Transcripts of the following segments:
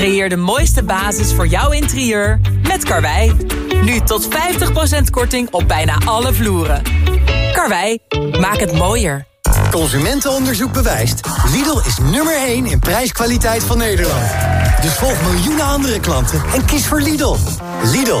Creëer de mooiste basis voor jouw interieur met Karwei. Nu tot 50% korting op bijna alle vloeren. Karwei, maak het mooier. Consumentenonderzoek bewijst. Lidl is nummer 1 in prijskwaliteit van Nederland. Dus volg miljoenen andere klanten en kies voor Lidl. Lidl,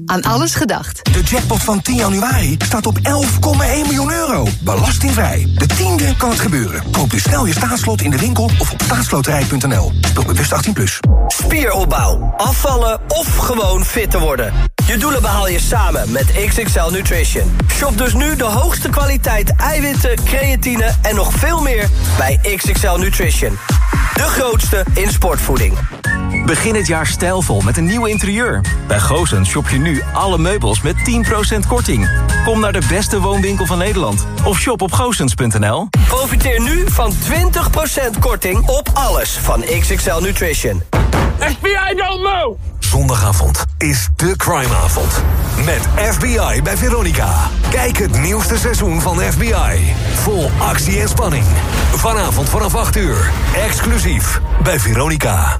Aan alles gedacht. De jackpot van 10 januari staat op 11,1 miljoen euro. Belastingvrij. De tiende kan het gebeuren. Koop dus snel je staatslot in de winkel of op staatsloterij.nl. Speel bewust 18+. Plus. Spieropbouw, afvallen of gewoon fit te worden. Je doelen behaal je samen met XXL Nutrition. Shop dus nu de hoogste kwaliteit eiwitten, creatine en nog veel meer bij XXL Nutrition. De grootste in sportvoeding. Begin het jaar stijlvol met een nieuw interieur. Bij Goosens shop je nu alle meubels met 10% korting. Kom naar de beste woonwinkel van Nederland. Of shop op goosens.nl. Profiteer nu van 20% korting op alles van XXL Nutrition. FBI don't know! Zondagavond is de crimeavond. Met FBI bij Veronica. Kijk het nieuwste seizoen van FBI. Vol actie en spanning. Vanavond vanaf 8 uur. Exclusief bij Veronica.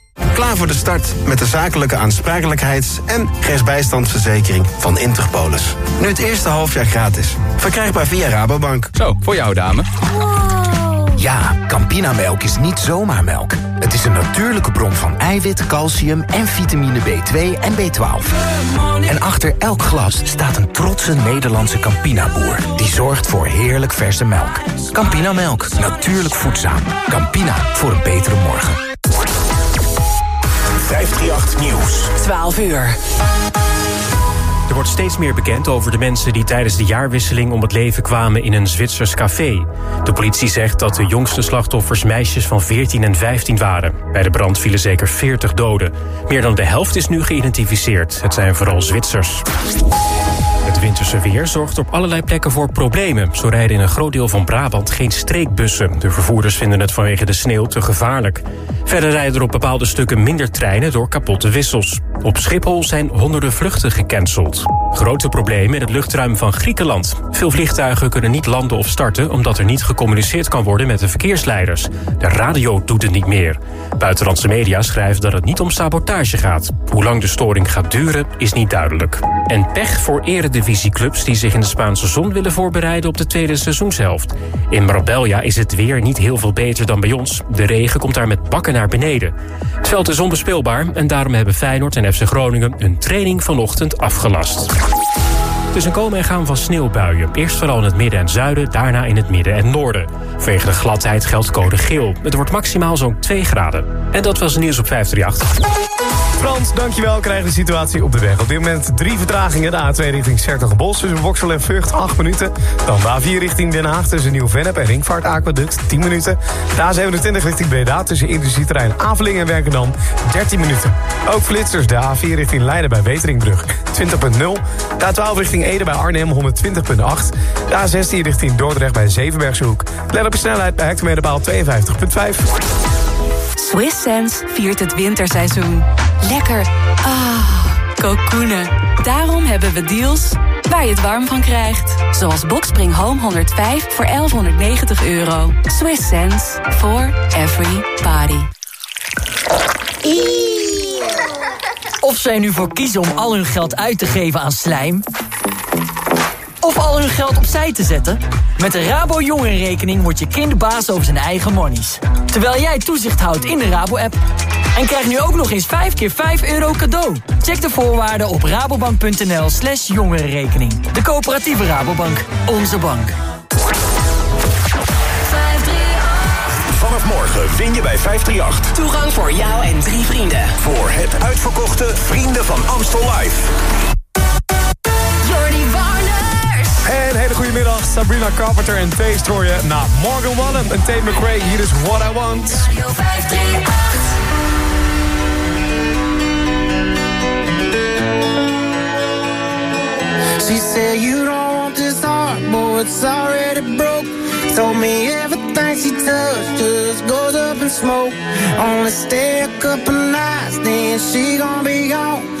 Klaar voor de start met de zakelijke aansprakelijkheids- en rechtsbijstandsverzekering van Interpolis. Nu het eerste halfjaar gratis. Verkrijgbaar via Rabobank. Zo, voor jou dame. Ja, Campinamelk is niet zomaar melk. Het is een natuurlijke bron van eiwit, calcium en vitamine B2 en B12. En achter elk glas staat een trotse Nederlandse Campina-boer... die zorgt voor heerlijk verse melk. Campinamelk, natuurlijk voedzaam. Campina, voor een betere morgen. 538 Nieuws. 12 uur. Er wordt steeds meer bekend over de mensen die tijdens de jaarwisseling om het leven kwamen in een Zwitsers café. De politie zegt dat de jongste slachtoffers meisjes van 14 en 15 waren. Bij de brand vielen zeker 40 doden. Meer dan de helft is nu geïdentificeerd. Het zijn vooral Zwitsers. Winterse weer zorgt op allerlei plekken voor problemen. Zo rijden in een groot deel van Brabant geen streekbussen. De vervoerders vinden het vanwege de sneeuw te gevaarlijk. Verder rijden er op bepaalde stukken minder treinen door kapotte wissels. Op Schiphol zijn honderden vluchten gecanceld. Grote problemen in het luchtruim van Griekenland. Veel vliegtuigen kunnen niet landen of starten... omdat er niet gecommuniceerd kan worden met de verkeersleiders. De radio doet het niet meer. Buitenlandse media schrijven dat het niet om sabotage gaat. Hoe lang de storing gaat duren, is niet duidelijk. En pech voor eredivisieclubs die zich in de Spaanse zon willen voorbereiden... op de tweede seizoenshelft. In Marbella is het weer niet heel veel beter dan bij ons. De regen komt daar met bakken naar beneden. Het veld is onbespeelbaar en daarom hebben Feyenoord en FC Groningen... een training vanochtend afgelast. Het is een komen en gaan van sneeuwbuien. Eerst vooral in het midden en zuiden, daarna in het midden en noorden. Vanwege de gladheid geldt code geel. Het wordt maximaal zo'n 2 graden. En dat was het nieuws op 538. Frans, dankjewel. Krijg de situatie op de weg. Op dit moment drie vertragingen. De A2 richting Sertogenbos tussen Boksel en Vught 8 minuten. Dan de A4 richting Den Haag tussen Nieuw-Vennep en Ringvaart Aquaduct 10 minuten. De A27 richting Breda tussen Industrieterrein Avelingen en Werkendam 13 minuten. Ook flitsers de A4 richting Leiden bij Weteringbrug 20.0. De A12 richting Ede bij Arnhem 120.8. De A16 richting Dordrecht bij Zevenbergshoek. Let op je snelheid bij hectometerpaal 52.5. Swiss Sense viert het winterseizoen. Lekker. Ah, kokoenen. Daarom hebben we deals waar je het warm van krijgt. Zoals Boxspring Home 105 voor 1190 euro. Swiss Sense for every body. Of zij nu voor kiezen om al hun geld uit te geven aan slijm... Of al hun geld opzij te zetten? Met de Rabo Jongerenrekening wordt je kind baas over zijn eigen monies. Terwijl jij toezicht houdt in de Rabo-app. En krijg nu ook nog eens 5 keer 5 euro cadeau. Check de voorwaarden op rabobank.nl slash jongerenrekening. De coöperatieve Rabobank. Onze bank. Vanaf morgen win je bij 538. Toegang voor jou en drie vrienden. Voor het uitverkochte Vrienden van Amstel Live. Hele goede middag, Sabrina Carpenter en hoor je na Morgan Wallen en Tate McRae. Hier is What I Want. Radio 538. She said you don't want this heart, boy, it's already broke. Told me everything she touched just goes up in smoke. Only stay a couple nights, then she gon' be gone.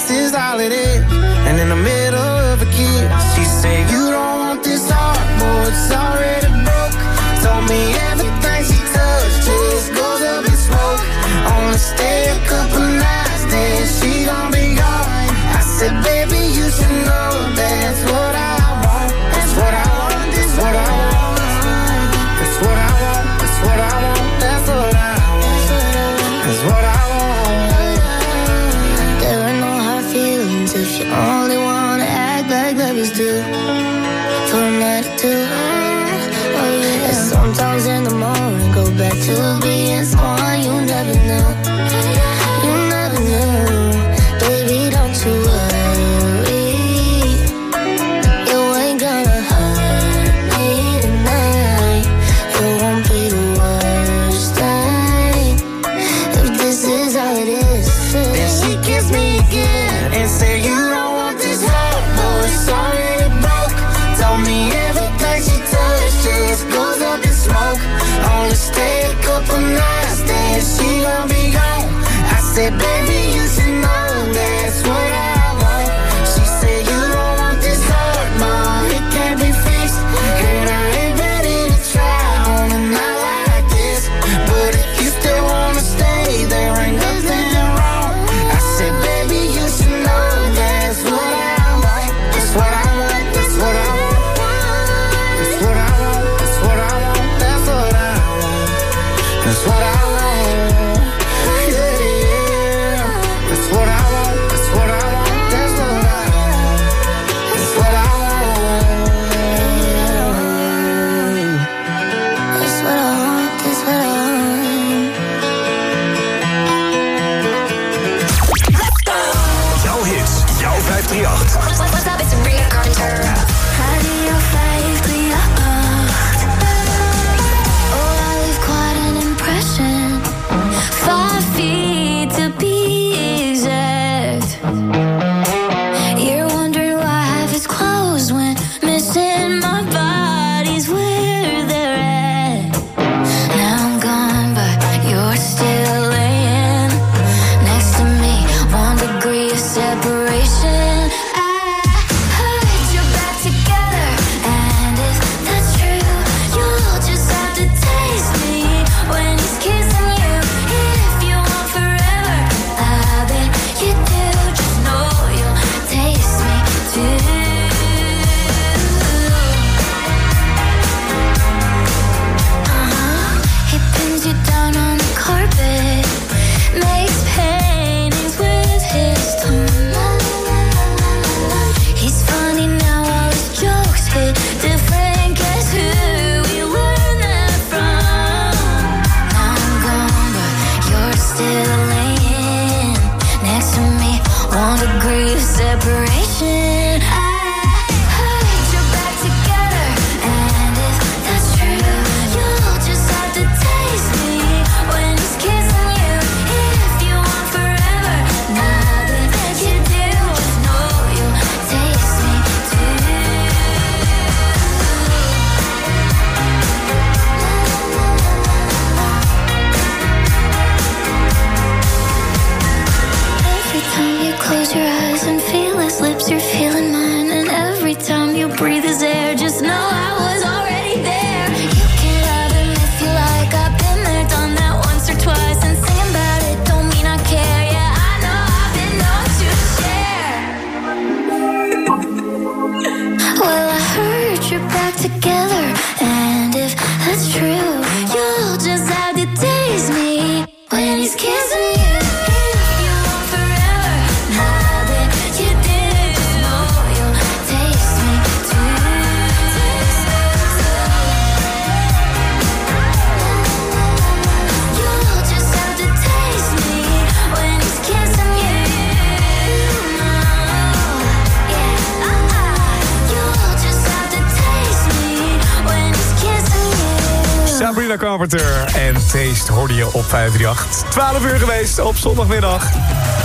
op 538. 12 uur geweest op zondagmiddag.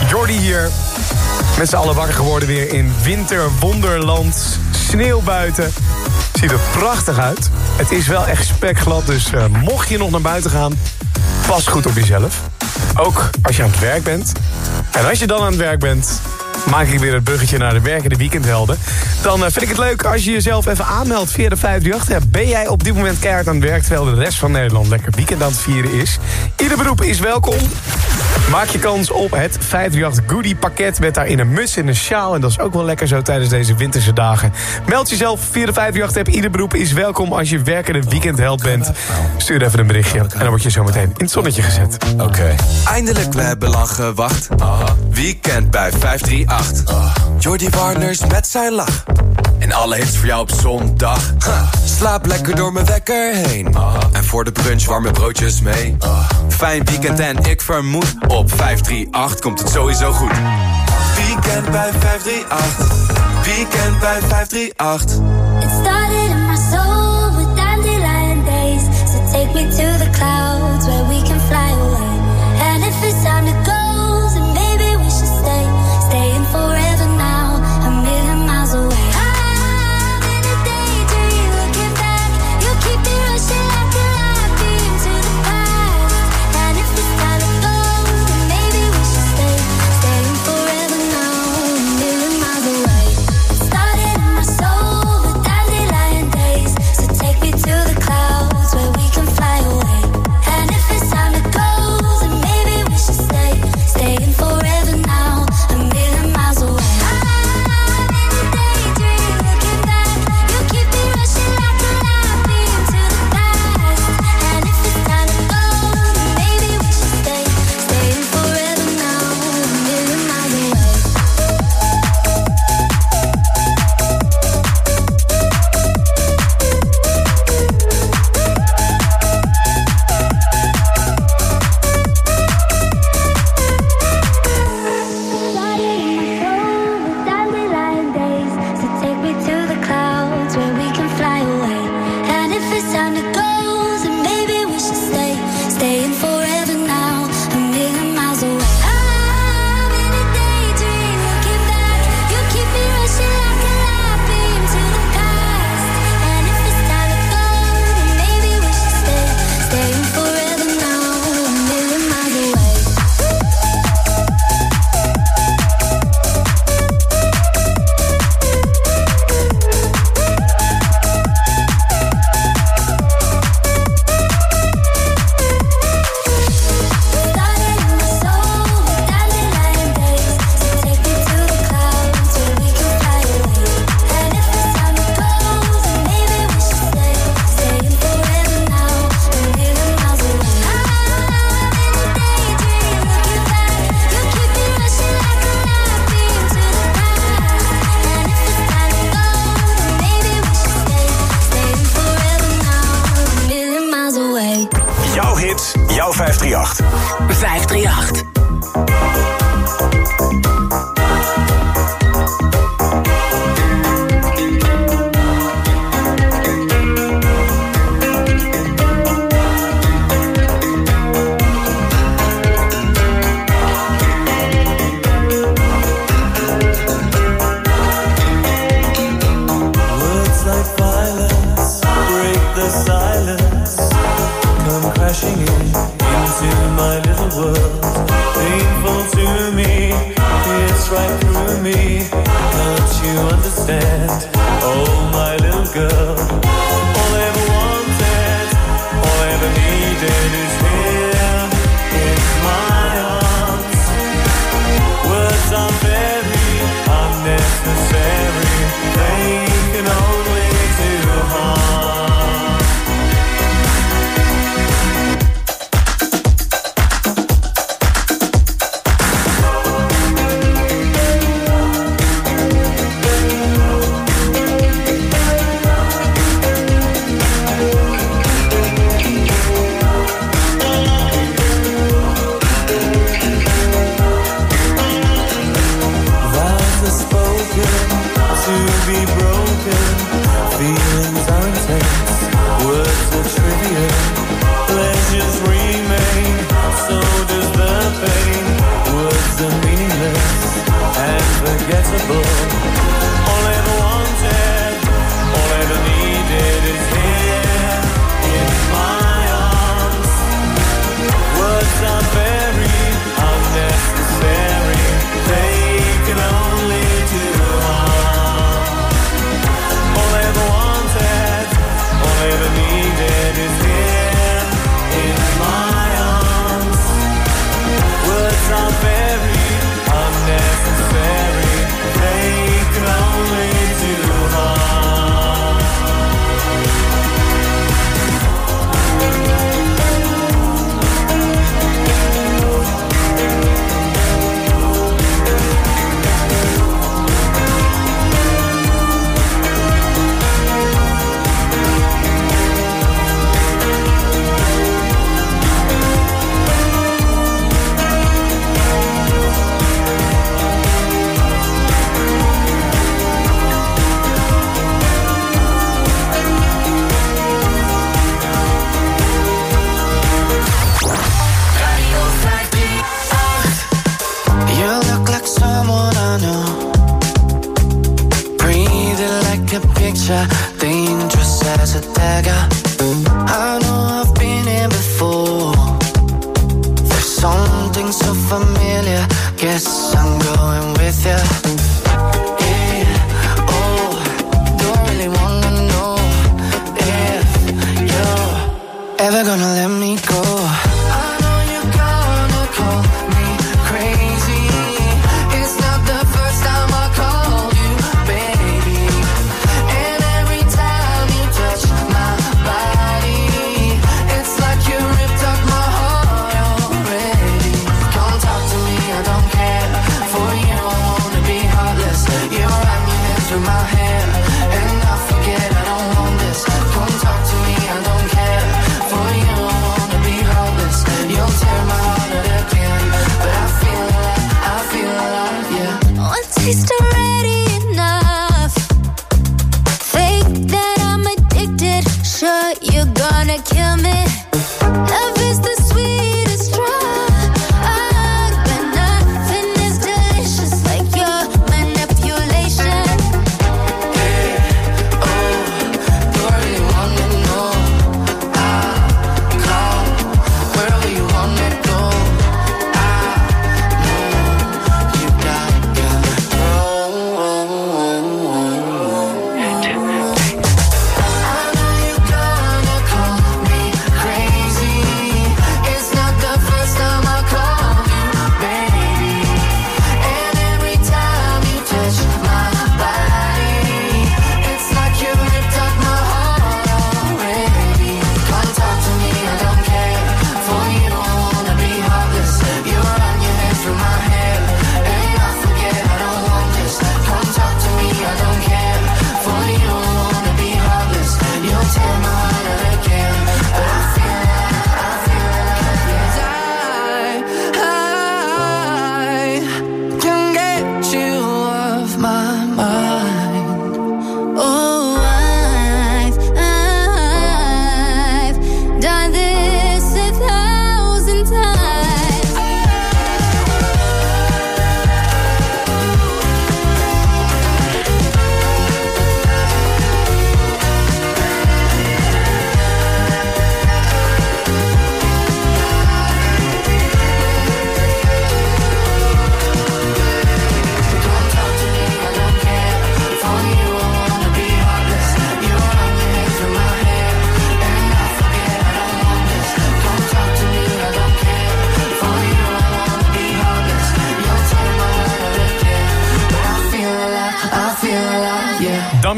Jordi hier. Met z'n allen wakker geworden weer in winterwonderland. Sneeuw buiten. Ziet er prachtig uit. Het is wel echt spekglad, dus uh, mocht je nog naar buiten gaan... pas goed op jezelf. Ook als je aan het werk bent. En als je dan aan het werk bent maak ik weer het bruggetje naar de werkende weekendhelden. Dan uh, vind ik het leuk als je jezelf even aanmeldt via de 538. Ben jij op dit moment keihard aan het werk... terwijl de rest van Nederland lekker weekend aan het vieren is? Ieder beroep is welkom. Maak je kans op het 538 Goodie pakket... met daarin een muts en een sjaal. En dat is ook wel lekker zo tijdens deze winterse dagen. Meld jezelf via de 538-app. Ieder beroep is welkom als je werkende weekendheld bent. Stuur even een berichtje en dan word je zo meteen in het zonnetje gezet. Oké. Eindelijk, we hebben lang gewacht. Weekend bij 538. Jordi Warners met zijn lach. En alle hits voor jou op zondag. Slaap lekker door mijn wekker heen. En voor de brunch warme broodjes mee. Fijn weekend en ik vermoed op 538 komt het sowieso goed. Weekend bij 538. Weekend bij 538. It started in my soul with dandelion days. So take me to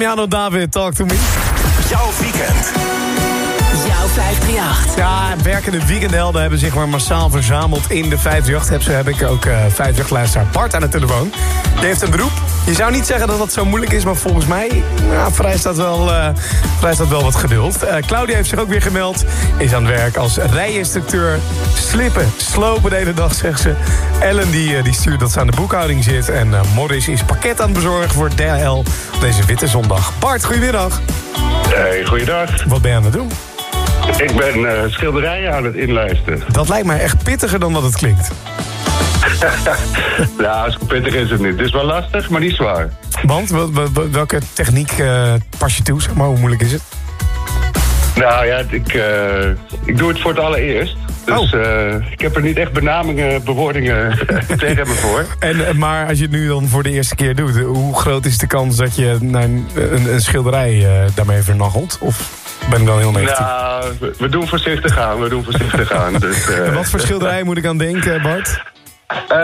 Hallo David, Talk to Me. Jouw weekend. Jouw 538. Ja, werkende weekendhelden hebben zich maar massaal verzameld in de 538. Heb, ze, heb ik ook eh, uh, 538-luisteraar apart aan de telefoon. Die heeft een beroep je zou niet zeggen dat dat zo moeilijk is, maar volgens mij vrij vereist, dat wel, uh, dat wel wat geduld. Eh, Claudia heeft zich ook weer gemeld. Is aan het werk als rijinstructeur. Slippen, slopen de hele dag, zegt ze. Ellen die, eh, die stuurt dat ze aan de boekhouding zit. En Morris is pakket aan het bezorgen voor DL. deze witte zondag. Bart, goedemiddag. Hey, goeiedag. Wat ben je aan het doen? Ik ben schilderijen aan het inlijsten. Dat lijkt mij echt pittiger dan dat het klinkt nou, zo pittig is het niet. Het is wel lastig, maar niet zwaar. Want wel- wel- wel- welke techniek eh, pas je toe, zeg maar? Hoe moeilijk is het? Nou ja, ik, eh, ik doe het voor het allereerst. Dus eh, ik heb er niet echt benamingen, bewoordingen tegen me voor. En, maar als je het nu dan voor de eerste keer doet, hoe groot is de kans dat je een, een, een schilderij daarmee vernachelt? Of ben ik dan heel negatief? Nou, we, doen voorzichtig aan, we doen voorzichtig aan. Dus, En wat voor schilderij moet ik aan denken, Bart? Eh,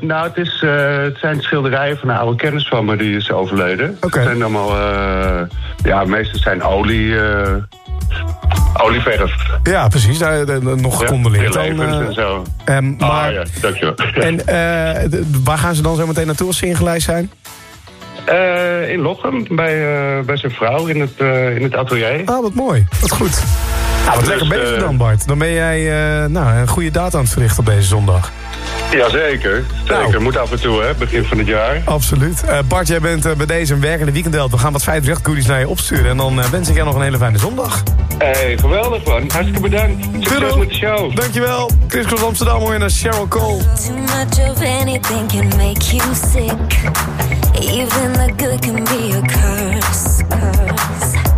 nou, het, is, eh, het zijn schilderijen van een oude kennis van me die is overleden. Het zijn allemaal, eh, ja, meestal zijn olie, olieverf. Ja, precies. Daar, daar- nog gecondoleerd Ja, dan. en zo. Ah, maar, ja, dankjewel. En eh, waar gaan ze dan zo meteen naartoe als ze ingelijst zijn? Eh, in Lochem, bij, bij zijn vrouw in het, in het atelier. Ah, wat mooi. Wat goed. Nou, wat Dus, lekker bezig dan, Bart. Dan ben jij nou, een goede data aan het verrichten op deze zondag. Jazeker, zeker. Nou. Moet af en toe, hè, begin van het jaar. Absoluut. Eh, Bart, jij bent eh, bij deze een werkende weekendheld. We gaan wat 538 goodies naar je opsturen. En dan eh, wens ik jou nog een hele fijne zondag. Hey, geweldig man. Hartstikke bedankt. Succes met de show. Dankjewel. Chris Cross Amsterdam hoor je naar Cheryl Cole. Too much of anything can make you sick. Even the good can be a curse. curse.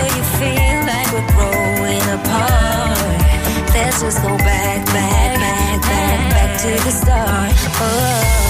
You feel like we're growing apart, let's just go back, back, back, back, back to the start. Oh.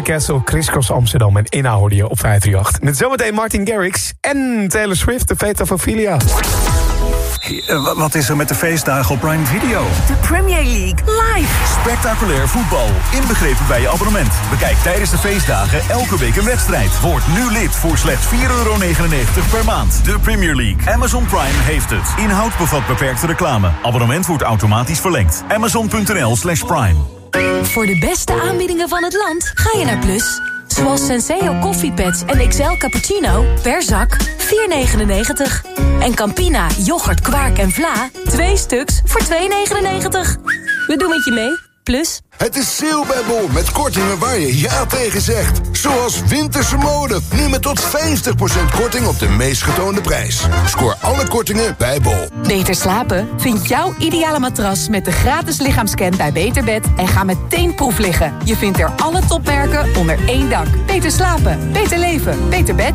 My Castle, Crisscross Amsterdam en Inna hoorde je op 538. Met zometeen Martin Garrix en Taylor Swift, de of Ophelia. Eh, Wat is er met de feestdagen op Prime Video? De Premier League live. Spectaculair voetbal, inbegrepen bij je abonnement. Bekijk tijdens de feestdagen elke week een wedstrijd. Word nu lid voor slechts 4,99 per maand. De Premier League. Amazon Prime heeft het. Inhoud bevat beperkte reclame. Abonnement wordt automatisch verlengd. Amazon.nl slash prime. Voor de beste aanbiedingen van het land ga je naar Plus. Zoals Senseo koffiepads en XL cappuccino per zak 4,99. En Campina, yoghurt, kwark en vla 2 stuks voor 2,99. We doen het je mee, Plus. Het is sale bij Bol met kortingen waar je ja tegen zegt. Zoals winterse mode. Nu met tot 50% korting op de meest getoonde prijs. Scoor alle kortingen bij Bol. Beter slapen? Vind jouw ideale matras met de gratis lichaamscan bij Beterbed en ga meteen proef liggen. Je vindt er alle topmerken onder één dak. Beter slapen, beter leven, beter bed.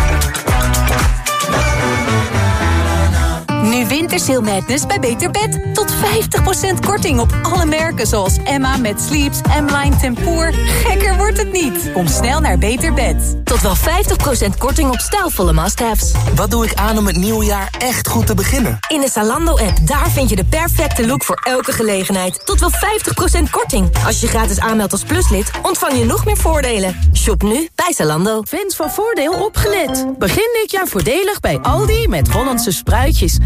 Nu Wintersail Madness bij Beter Bed. Tot 50% korting op alle merken zoals Emma met Sleeps, M-Line Tempoor. Gekker wordt het niet. Kom snel naar Beter Bed. Tot wel 50% korting op stijlvolle must-haves. Wat doe ik aan om het nieuwe jaar echt goed te beginnen? In de Zalando-app, daar vind je de perfecte look voor elke gelegenheid. Tot wel 50% korting. Als je gratis aanmeldt als pluslid, ontvang je nog meer voordelen. Shop nu bij Zalando. Fans van Voordeel opgelet. Begin dit jaar voordelig bij Aldi met Hollandse spruitjes.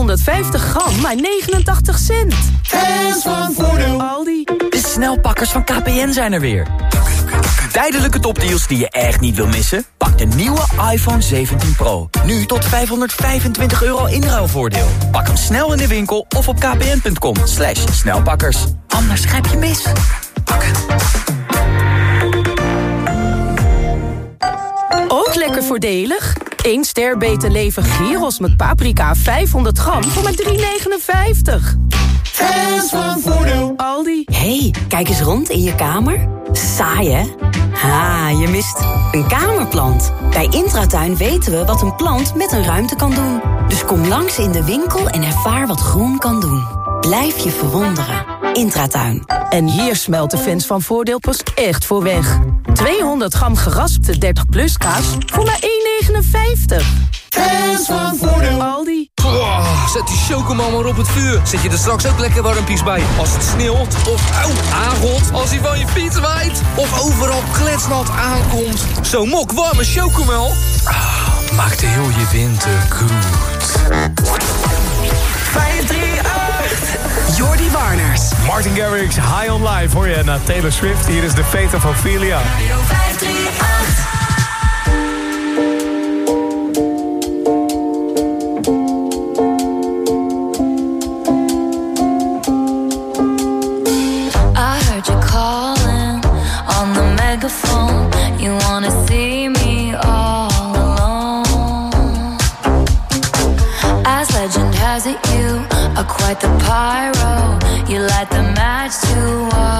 750 gram, maar 89 cent. Fans van Voordeel. Aldi. De snelpakkers van KPN zijn er weer. Tijdelijke topdeals die je echt niet wil missen? Pak de nieuwe iPhone 17 Pro. Nu tot 525 euro inruilvoordeel. Pak hem snel in de winkel of op kpn.com. Slash snelpakkers. Anders grijp je mis. Ook lekker voordelig. 1 ster beter leven gyros met paprika 500 gram voor maar 3,59. Fans van Voordeel. Aldi. hey, kijk eens rond in je kamer. Saai, hè? Ha, je mist een kamerplant. Bij Intratuin weten we wat een plant met een ruimte kan doen. Dus kom langs in de winkel en ervaar wat groen kan doen. Blijf je verwonderen. Intratuin. En hier smelt de fans van Voordeel pas echt voor weg. 200 gram geraspte 30 plus kaas voor maar 1,59. Fans van Voordeel. Aldi. Oh, zet die chocomel maar op het vuur. Zet je er straks ook lekker warmpies bij. Als het sneeuwt of auw, aangot. Als hij van je fiets waait. Of overal kletsnat aankomt. Zo'n mok warme chocomel. Ah, maakt heel je winter goed. 538. Jordi Warners. Martin Garrix, High on Life hoor je naar Taylor Swift. Hier is de Fate of Ophelia. 538. I heard you calling on the megaphone. You wanna see me all alone. As legend has it, you are quite the pyro. You light the match to watch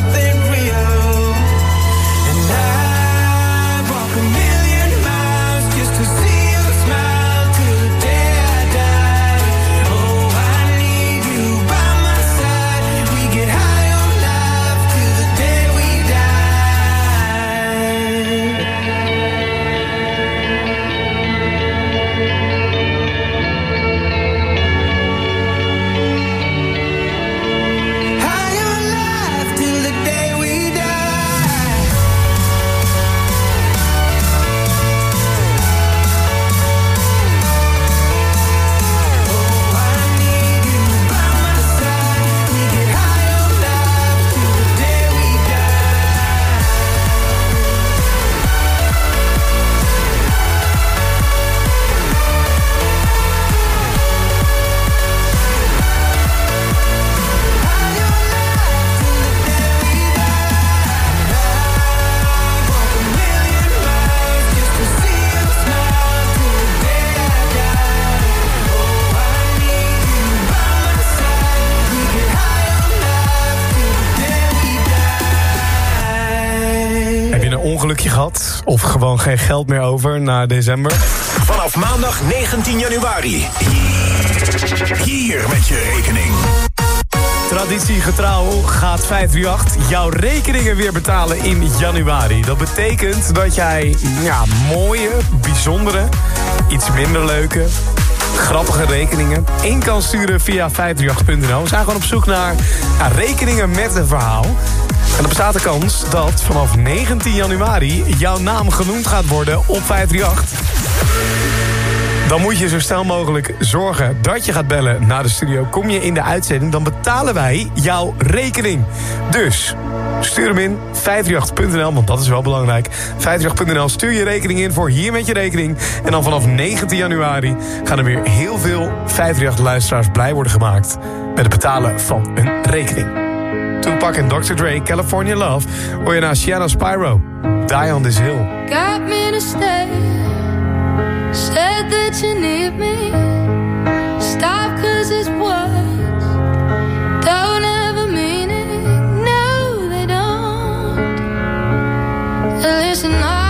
Of gewoon geen geld meer over na december. Vanaf maandag 19 januari. Hier met je rekening. Traditiegetrouw gaat 538 jouw rekeningen weer betalen in januari. Dat betekent dat jij ja, mooie, bijzondere, iets minder leuke, grappige rekeningen in kan sturen via 538.nl. We zijn gewoon op zoek naar ja, rekeningen met een verhaal. En er bestaat de kans dat vanaf 19 januari jouw naam genoemd gaat worden op 538. Dan moet je zo snel mogelijk zorgen dat je gaat bellen naar de studio. Kom je in de uitzending, dan betalen wij jouw rekening. Dus stuur hem in, 538.nl, want dat is wel belangrijk. 538.nl, stuur je rekening in voor hier met je rekening. En dan vanaf 19 januari gaan er weer heel veel 538-luisteraars blij worden gemaakt... met het betalen van een rekening. Tupac en Dr. Dre, California Love... hoor je naar Sienna Spyro, Die on This Hill. Got me to stay Said that you need me. Stop cause it's words. Don't ever mean it. No, they don't. Listen, I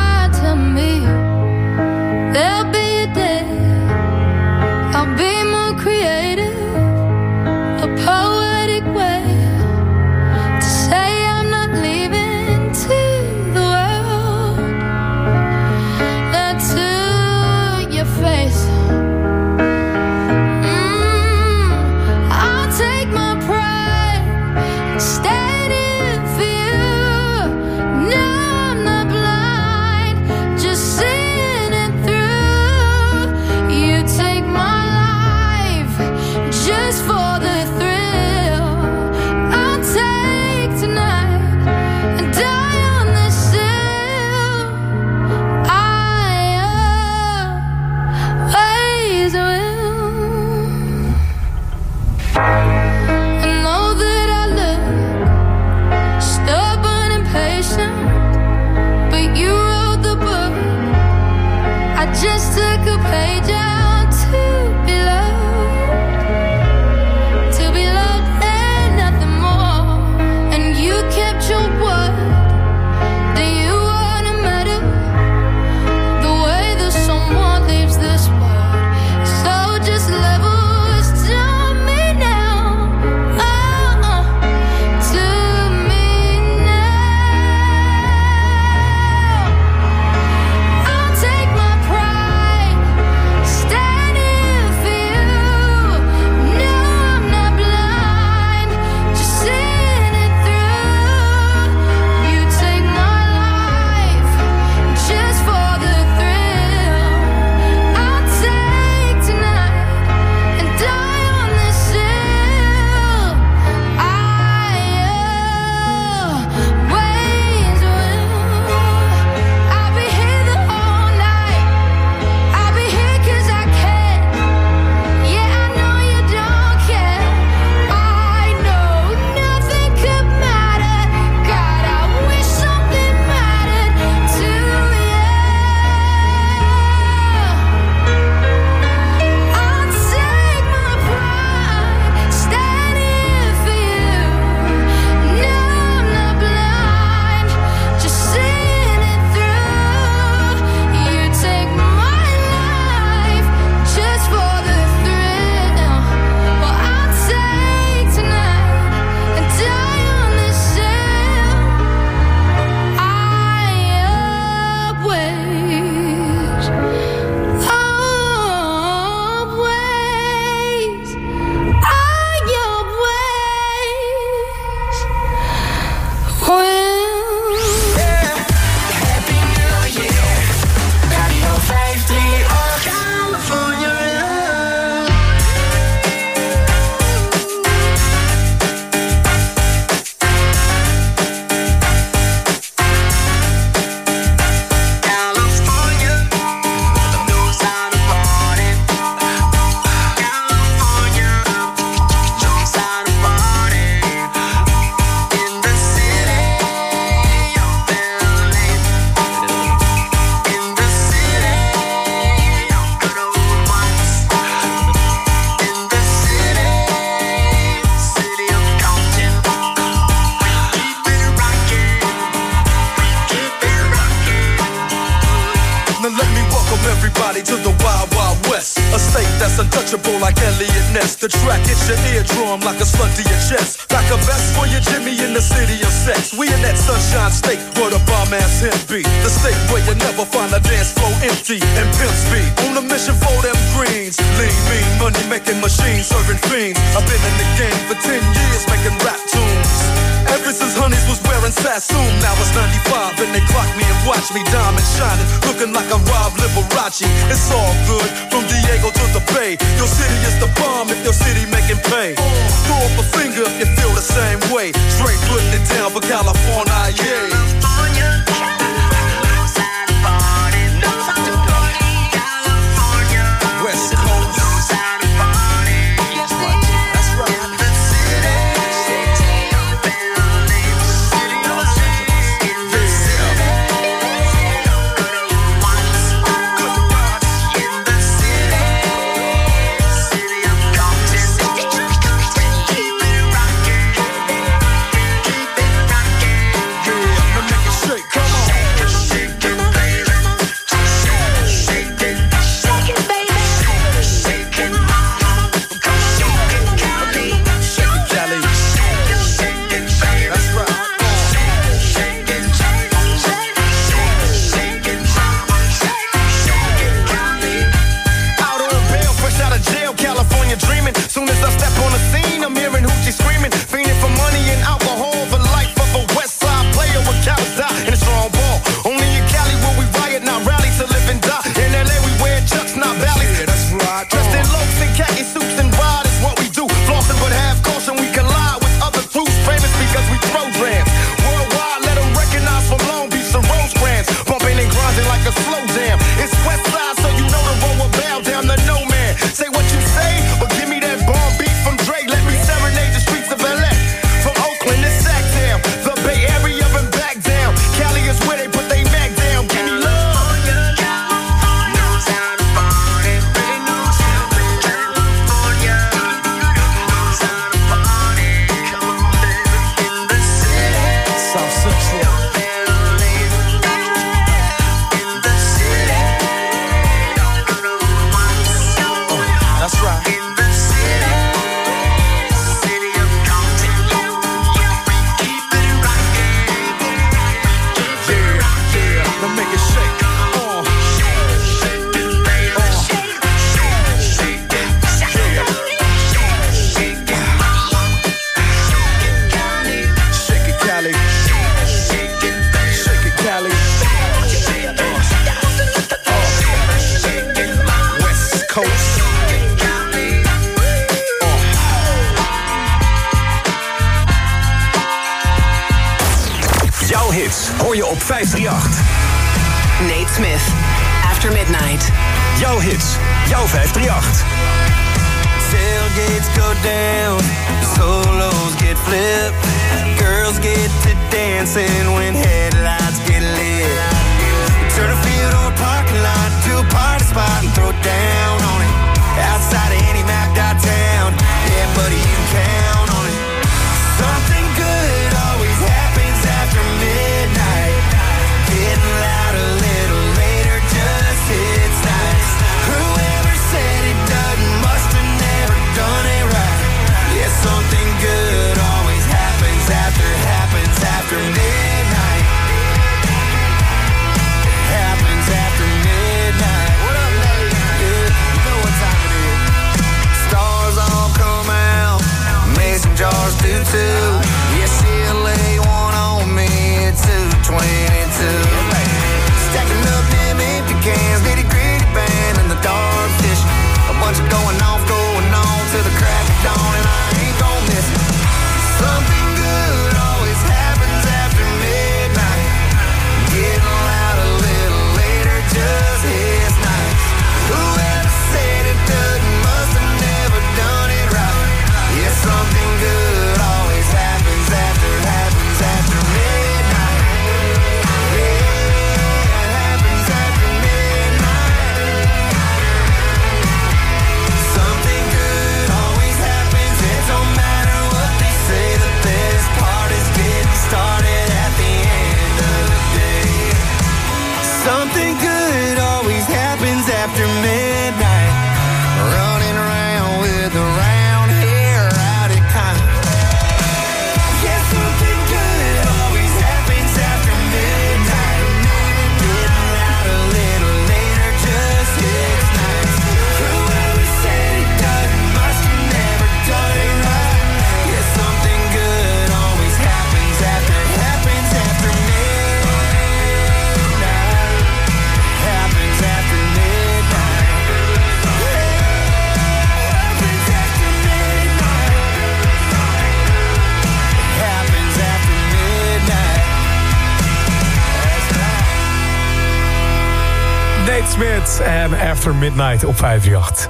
Midnight op 538.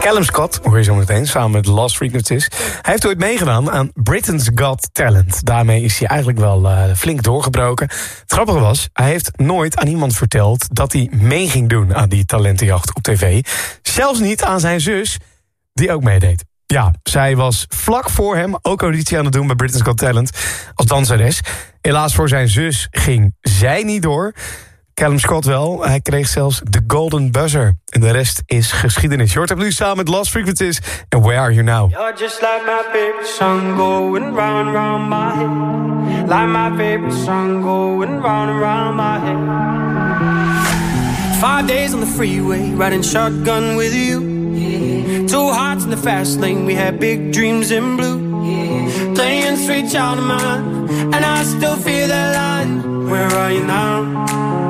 Callum Scott, hoor je zo meteen, samen met Lost Frequencies. Hij heeft ooit meegedaan aan Britain's Got Talent. Daarmee is hij eigenlijk wel uh, flink doorgebroken. Het grappige was, hij heeft nooit aan iemand verteld... dat hij mee ging doen aan die talentenjacht op tv. Zelfs niet aan zijn zus, die ook meedeed. Ja, zij was vlak voor hem ook auditie aan het doen bij Britain's Got Talent als danseres. Helaas voor zijn zus ging zij niet door... Callum Scott wel. Hij kreeg zelfs de Golden Buzzer. En de rest is geschiedenis. Je hoort nu samen met Lost Frequencies en Where Are You Now? You're just like my favorite song going round and round my head. Like my favorite song going round and round my head. Five days on the freeway, riding shotgun with you. Two hearts in the fast lane, we had big dreams in blue. Playing sweet child of mine, and I still feel that line. Where are you now?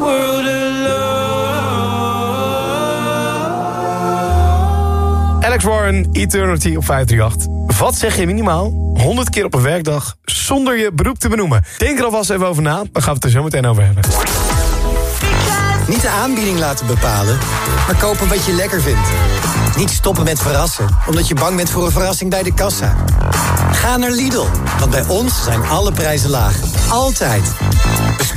World alone. Alex Warren, Eternity op 538. Wat zeg je minimaal 100 keer op een werkdag zonder je beroep te benoemen? Denk er alvast even over na, dan gaan we het er zo meteen over hebben. Niet de aanbieding laten bepalen, maar kopen wat je lekker vindt. Niet stoppen met verrassen, omdat je bang bent voor een verrassing bij de kassa. Ga naar Lidl, want bij ons zijn alle prijzen laag. Altijd.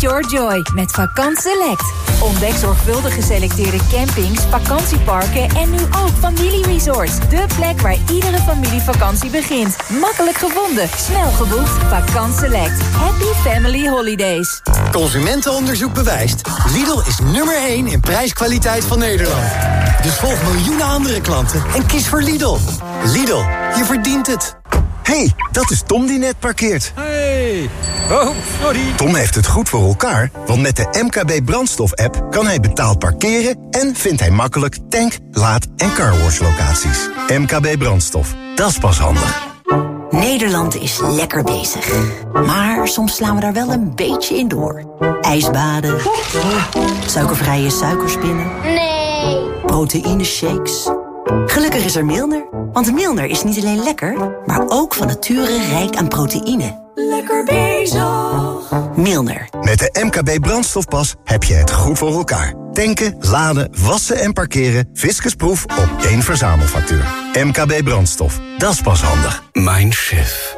Your joy met Vakant Select. Ontdek zorgvuldig geselecteerde campings, vakantieparken en nu ook familieresorts. De plek waar iedere familievakantie begint. Makkelijk gevonden, snel geboekt. Vakant Select. Happy Family Holidays. Consumentenonderzoek bewijst. Lidl is nummer 1 in prijskwaliteit van Nederland. Dus volg miljoenen andere klanten en kies voor Lidl. Lidl, je verdient het. Hey, dat is Tom die net parkeert. Hey. Oh, sorry. Tom heeft het goed voor elkaar, want met de MKB brandstof-app... kan hij betaald parkeren en vindt hij makkelijk tank, laad- en carwash locaties. MKB brandstof, dat is pas handig. Nederland is lekker bezig. Maar soms slaan we daar wel een beetje in door. Ijsbaden. Suikervrije suikerspinnen. Nee. Proteïne shakes. Gelukkig is er Milner. Want Milner is niet alleen lekker, maar ook van nature rijk aan proteïne. Lekker bezig. Milner. Met de MKB brandstofpas heb je het goed voor elkaar. Tanken, laden, wassen en parkeren. Fiscusproef op één verzamelfactuur. MKB brandstof, dat is pas handig. Mindshift.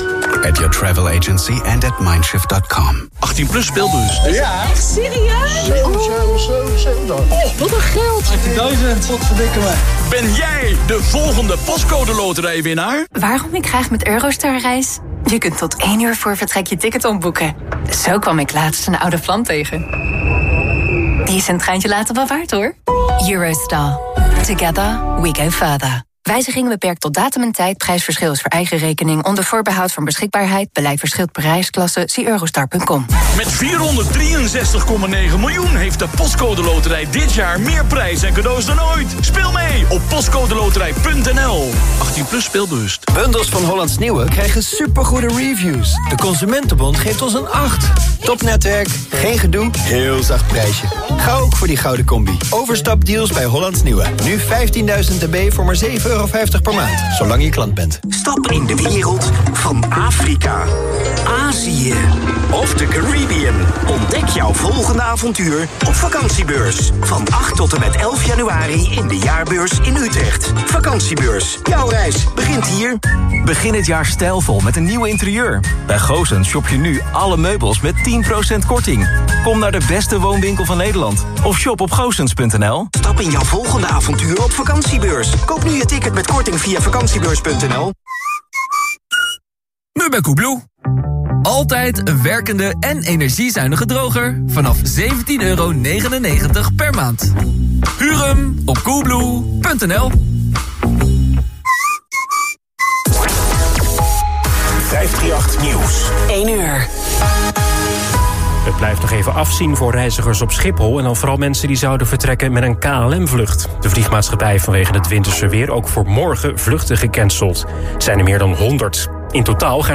At your travel agency and at mindshift.com. 18 plus speelbus. Ja. Echt serieus? 7, 7, 7, 7 Oh, wat een geld. 18.000, wat verdikken me. Ben jij de volgende pascode loterijwinnaar? Waarom ik graag met Eurostar reis? Je kunt tot één uur voor vertrek je ticket omboeken. Zo kwam ik laatst een oude vlam tegen. Die is een treintje later wel waard hoor. Eurostar. Together we go further. Wijzigingen beperkt tot datum en tijd. Prijsverschil is voor eigen rekening. Onder voorbehoud van beschikbaarheid. Beleid verschilt per reisklasse. Zie eurostar.com. Met 463,9 miljoen heeft de Postcode Loterij dit jaar meer prijs en cadeaus dan ooit. Speel mee op postcodeloterij.nl. 18 plus speelbewust. Bundels van Hollands Nieuwe krijgen supergoede reviews. De Consumentenbond geeft ons een 8. Topnetwerk, geen gedoe, heel zacht prijsje. Ga ook voor die gouden combi. Overstapdeals bij Hollands Nieuwe. Nu 15.000 dB voor maar 7,50 euro per maand. Zolang je klant bent. Stap in de wereld van Afrika, Azië of de Caribbean. Ontdek jouw volgende avontuur op vakantiebeurs. Van 8 tot en met 11 januari in de jaarbeurs in Utrecht. Vakantiebeurs. Jouw reis begint hier. Begin het jaar stijlvol met een nieuw interieur. Bij Goosens shop je nu alle meubels met 10% korting. Kom naar de beste woonwinkel van Nederland. Of shop op goosens.nl. Stap in jouw volgende avontuur op vakantiebeurs. Koop nu je ticket met korting via vakantiebeurs.nl. Nu bij Koebloe. Altijd een werkende en energiezuinige droger vanaf 17,99 euro per maand. Huur hem op koebloe.nl 538 Nieuws. 1 uur. Blijft nog even afzien voor reizigers op Schiphol... en dan vooral mensen die zouden vertrekken met een KLM-vlucht. De vliegmaatschappij vanwege het winterse weer ook voor morgen vluchten gecanceld. Het zijn er meer dan 100. In totaal gaan er